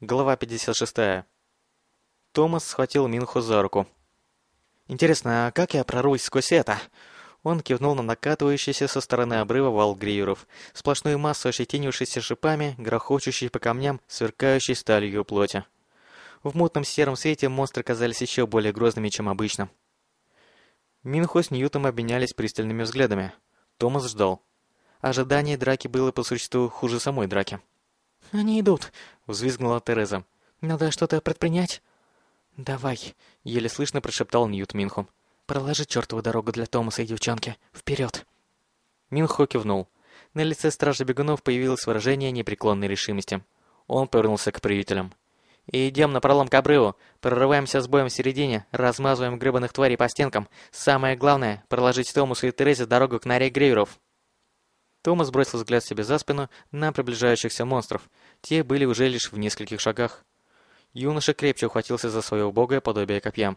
Глава 56. Томас схватил Минху за руку. «Интересно, а как я прорвусь сквозь это?» Он кивнул на накатывающийся со стороны обрыва вал гриеров, сплошную массу ощетинившейся шипами, грохочущей по камням, сверкающей сталью плоти. В мутном сером свете монстры казались еще более грозными, чем обычно. Минхо с Ньютом обменялись пристальными взглядами. Томас ждал. Ожидание драки было по существу хуже самой драки. «Они идут!» — взвизгнула Тереза. «Надо что-то предпринять?» «Давай!» — еле слышно прошептал Ньют Минху. «Проложи чертову дорогу для Томаса и девчонки! Вперед!» Минхо кивнул. На лице стража бегунов появилось выражение непреклонной решимости. Он повернулся к приятелям. «Идем на пролом к обрыву, прорываемся с боем в середине, размазываем гребаных тварей по стенкам. Самое главное — проложить Томасу и Терезе дорогу к норе Гриверов». Томас бросил взгляд себе за спину на приближающихся монстров. Те были уже лишь в нескольких шагах. Юноша крепче ухватился за свое убогое подобие копья.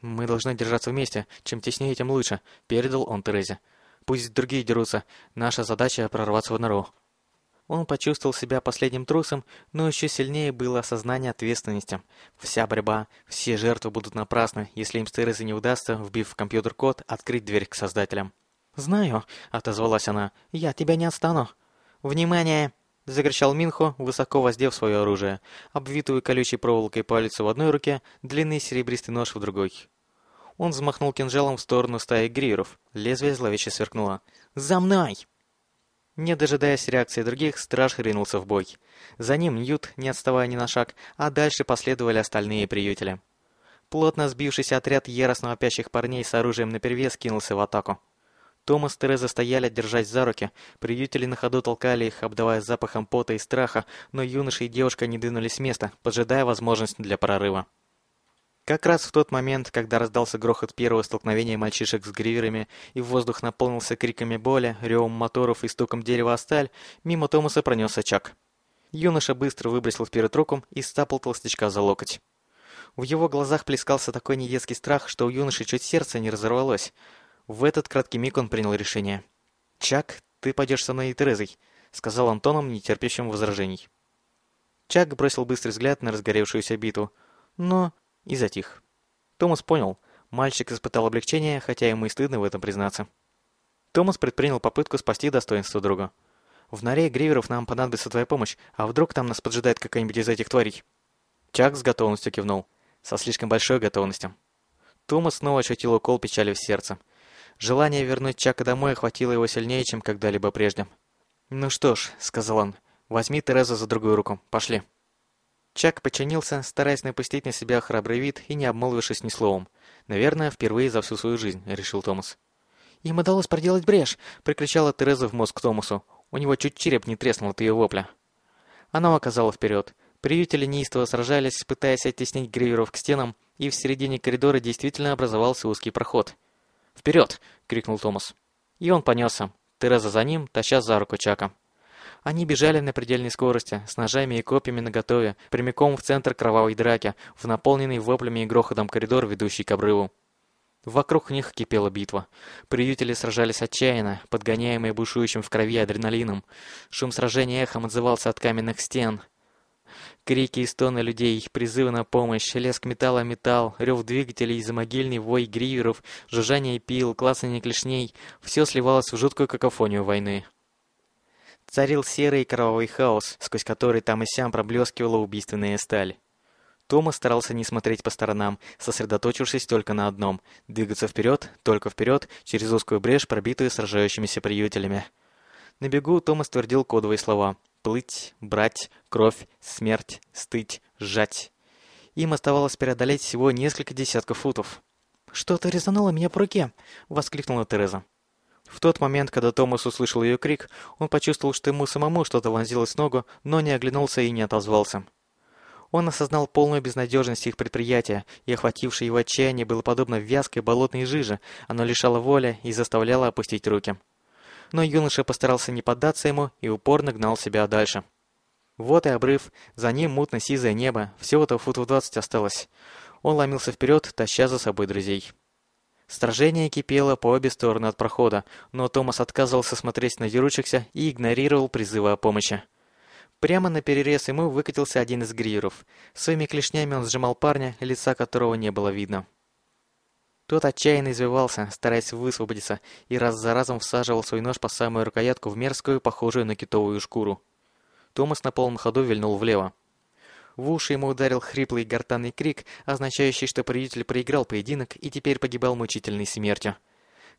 «Мы должны держаться вместе. Чем теснее, тем лучше», — передал он Терезе. «Пусть другие дерутся. Наша задача — прорваться в нору». Он почувствовал себя последним трусом, но еще сильнее было осознание ответственности. Вся борьба, все жертвы будут напрасны, если им с Терезой не удастся, вбив в компьютер код, открыть дверь к создателям. «Знаю», — отозвалась она, — «я тебя не отстану». «Внимание!» — закричал Минхо, высоко воздев свое оружие, обвитую колючей проволокой палец в одной руке, длинный серебристый нож в другой. Он взмахнул кинжалом в сторону стаи гриеров. Лезвие зловеще сверкнуло. «За мной!» Не дожидаясь реакции других, страж ринулся в бой. За ним Ньют, не отставая ни на шаг, а дальше последовали остальные приютели. Плотно сбившийся отряд яростно вопящих парней с оружием наперевес кинулся в атаку. Томас и Тереза стояли, держась за руки. Приютели на ходу толкали их, обдавая запахом пота и страха, но юноша и девушка не двинулись с места, поджидая возможность для прорыва. Как раз в тот момент, когда раздался грохот первого столкновения мальчишек с гриверами, и воздух наполнился криками боли, ревом моторов и стуком дерева о сталь, мимо Томаса пронесся Чак. Юноша быстро выбросил вперед руку и стапал толстячка за локоть. В его глазах плескался такой недетский страх, что у юноши чуть сердце не разорвалось. В этот краткий миг он принял решение. «Чак, ты пойдешь со мной и Терезой», — сказал Антоном, нетерпящим возражений. Чак бросил быстрый взгляд на разгоревшуюся биту, но и затих. Томас понял, мальчик испытал облегчение, хотя ему и стыдно в этом признаться. Томас предпринял попытку спасти достоинство друга. «В норе Гриверов нам понадобится твоя помощь, а вдруг там нас поджидает какая-нибудь из этих тварей?» Чак с готовностью кивнул, со слишком большой готовностью. Томас снова ощутил укол печали в сердце. Желание вернуть Чака домой охватило его сильнее, чем когда-либо прежде. «Ну что ж», — сказал он, — «возьми Терезу за другую руку. Пошли». Чак подчинился, стараясь напустить на себя храбрый вид и не обмолвившись ни словом. «Наверное, впервые за всю свою жизнь», — решил Томас. «Им удалось проделать брешь!» — прикричала Тереза в мозг Томасу. У него чуть череп не треснул от ее вопля. Она указала вперед. Приютели неистово сражались, пытаясь оттеснить гриверов к стенам, и в середине коридора действительно образовался узкий проход. «Вперед!» — крикнул Томас. И он понесся. Тереза за ним, таща за руку Чака. Они бежали на предельной скорости, с ножами и копьями наготове, прямиком в центр кровавой драки, в наполненный воплями и грохотом коридор, ведущий к обрыву. Вокруг них кипела битва. Приютели сражались отчаянно, подгоняемые бушующим в крови адреналином. Шум сражения эхом отзывался от каменных стен. Крики и стоны людей, призывы на помощь, леск металла металл, рев двигателей, замогильный вой гриверов, жужжание пил, клацание клешней — все сливалось в жуткую какофонию войны. Царил серый кровавый хаос, сквозь который там и сям проблескивала убийственная сталь. Тома старался не смотреть по сторонам, сосредоточившись только на одном — двигаться вперед, только вперед, через узкую брешь, пробитую сражающимися приютелями. На бегу Томас твердил кодовые слова — плыть, брать, кровь, смерть, стыть, сжать. Им оставалось преодолеть всего несколько десятков футов. «Что-то резануло меня по руке!» — воскликнула Тереза. В тот момент, когда Томас услышал ее крик, он почувствовал, что ему самому что-то вонзилось в ногу, но не оглянулся и не отозвался. Он осознал полную безнадежность их предприятия, и охватившее его отчаяние было подобно вязкой болотной жиже, оно лишало воли и заставляло опустить руки но юноша постарался не поддаться ему и упорно гнал себя дальше. Вот и обрыв, за ним мутно-сизое небо, всего-то футов двадцать осталось. Он ломился вперед, таща за собой друзей. Стражение кипело по обе стороны от прохода, но Томас отказывался смотреть на дерущихся и игнорировал призывы о помощи. Прямо на перерез ему выкатился один из гриеров. Своими клешнями он сжимал парня, лица которого не было видно. Тот отчаянно извивался, стараясь высвободиться, и раз за разом всаживал свой нож по самую рукоятку в мерзкую, похожую на китовую шкуру. Томас на полном ходу вильнул влево. В уши ему ударил хриплый гортанный крик, означающий, что победитель проиграл поединок и теперь погибал мучительной смертью.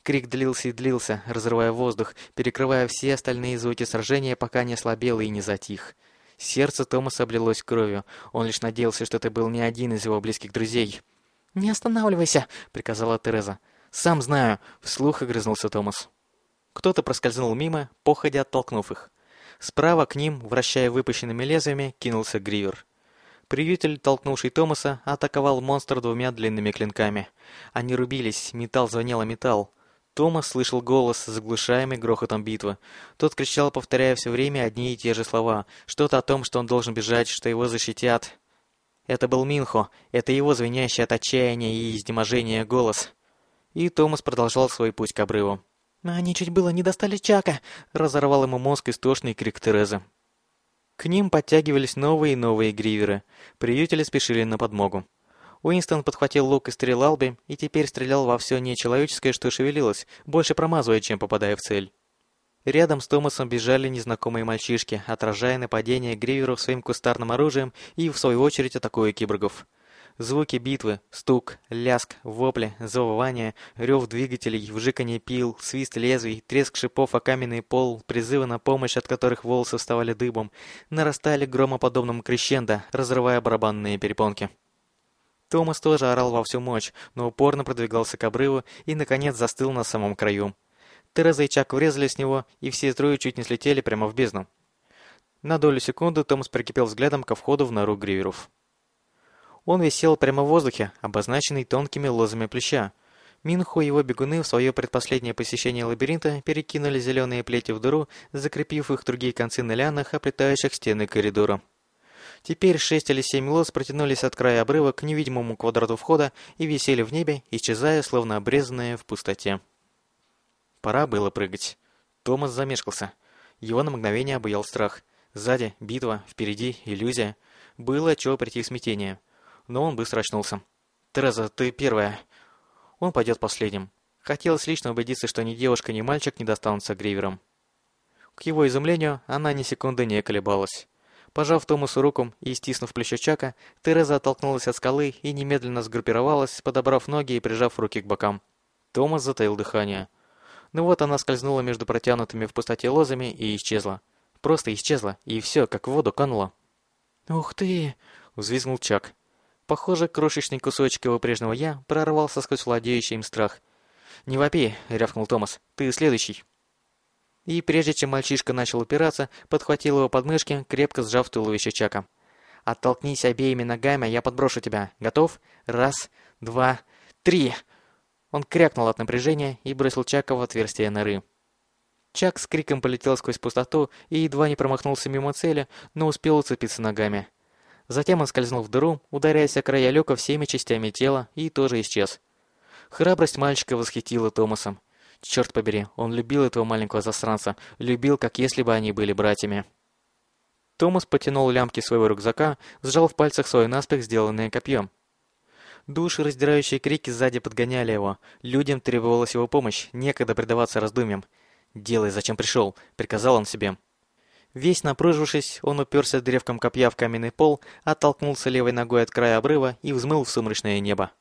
Крик длился и длился, разрывая воздух, перекрывая все остальные звуки сражения, пока не ослабел и не затих. Сердце Томаса облилось кровью. Он лишь надеялся, что это был не один из его близких друзей. «Не останавливайся!» — приказала Тереза. «Сам знаю!» — вслух огрызнулся Томас. Кто-то проскользнул мимо, походя оттолкнув их. Справа к ним, вращая выпущенными лезвиями, кинулся Гривер. Приютель, толкнувший Томаса, атаковал монстра двумя длинными клинками. Они рубились, металл звенел о металл. Томас слышал голос, заглушаемый грохотом битвы. Тот кричал, повторяя все время одни и те же слова. Что-то о том, что он должен бежать, что его защитят. Это был Минхо, это его звенящий от отчаяния и изнеможения голос. И Томас продолжал свой путь к обрыву. «Они чуть было не достали Чака!» — разорвал ему мозг истошный крик Терезы. К ним подтягивались новые и новые гриверы. Приютели спешили на подмогу. Уинстон подхватил лук и стрелял бы, и теперь стрелял во все нечеловеческое, что шевелилось, больше промазывая, чем попадая в цель. Рядом с Томасом бежали незнакомые мальчишки, отражая нападение гриверов своим кустарным оружием и, в свою очередь, атакуя киборгов. Звуки битвы, стук, ляск, вопли, завывания, рев двигателей, вжиканье пил, свист лезвий, треск шипов о каменный пол, призывы на помощь, от которых волосы вставали дыбом, нарастали громоподобным крещендо, разрывая барабанные перепонки. Томас тоже орал во всю мощь, но упорно продвигался к обрыву и, наконец, застыл на самом краю. Тереза и Чак врезались в него, и все трое чуть не слетели прямо в бездну. На долю секунды Томас прикипел взглядом ко входу в нору гриверов. Он висел прямо в воздухе, обозначенный тонкими лозами плюща. Минху и его бегуны в свое предпоследнее посещение лабиринта перекинули зеленые плети в дыру, закрепив их другие концы на лианах, оплетающих стены коридора. Теперь шесть или семь лоз протянулись от края обрыва к невидимому квадрату входа и висели в небе, исчезая, словно обрезанные в пустоте. Пора было прыгать. Томас замешкался. Его на мгновение обуял страх. Сзади битва, впереди иллюзия. Было чего прийти в смятение но он быстро очнулся. «Тереза, ты первая». Он пойдет последним. Хотелось лично убедиться, что ни девушка, ни мальчик не достанутся Гривером. К его изумлению, она ни секунды не колебалась. Пожав Томасу руку и стиснув плечо Чака, Тереза оттолкнулась от скалы и немедленно сгруппировалась, подобрав ноги и прижав руки к бокам. Томас затаил дыхание. Ну вот она скользнула между протянутыми в пустоте лозами и исчезла. Просто исчезла, и все, как в воду кануло. «Ух ты!» — взвизгнул Чак. Похоже, крошечный кусочек его прежнего «я» прорвался сквозь владеющий им страх. «Не вопи!» — рявкнул Томас. «Ты следующий!» И прежде чем мальчишка начал упираться, подхватил его подмышки, крепко сжав туловище Чака. «Оттолкнись обеими ногами, я подброшу тебя. Готов? Раз, два, три!» Он крякнул от напряжения и бросил Чака в отверстие норы. Чак с криком полетел сквозь пустоту и едва не промахнулся мимо цели, но успел уцепиться ногами. Затем он скользнул в дыру, ударяясь о края люка всеми частями тела, и тоже исчез. Храбрость мальчика восхитила Томасом. Черт побери, он любил этого маленького засранца, любил, как если бы они были братьями. Томас потянул лямки своего рюкзака, сжал в пальцах свой наспех сделанное копье. Души, раздирающие крики сзади подгоняли его. Людям требовалась его помощь, некогда предаваться раздумьям. «Делай, зачем пришел», — приказал он себе. Весь напружившись, он уперся древком копья в каменный пол, оттолкнулся левой ногой от края обрыва и взмыл в сумрачное небо.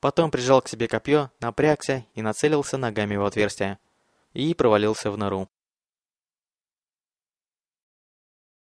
Потом прижал к себе копье, напрягся и нацелился ногами в отверстие. И провалился в нору.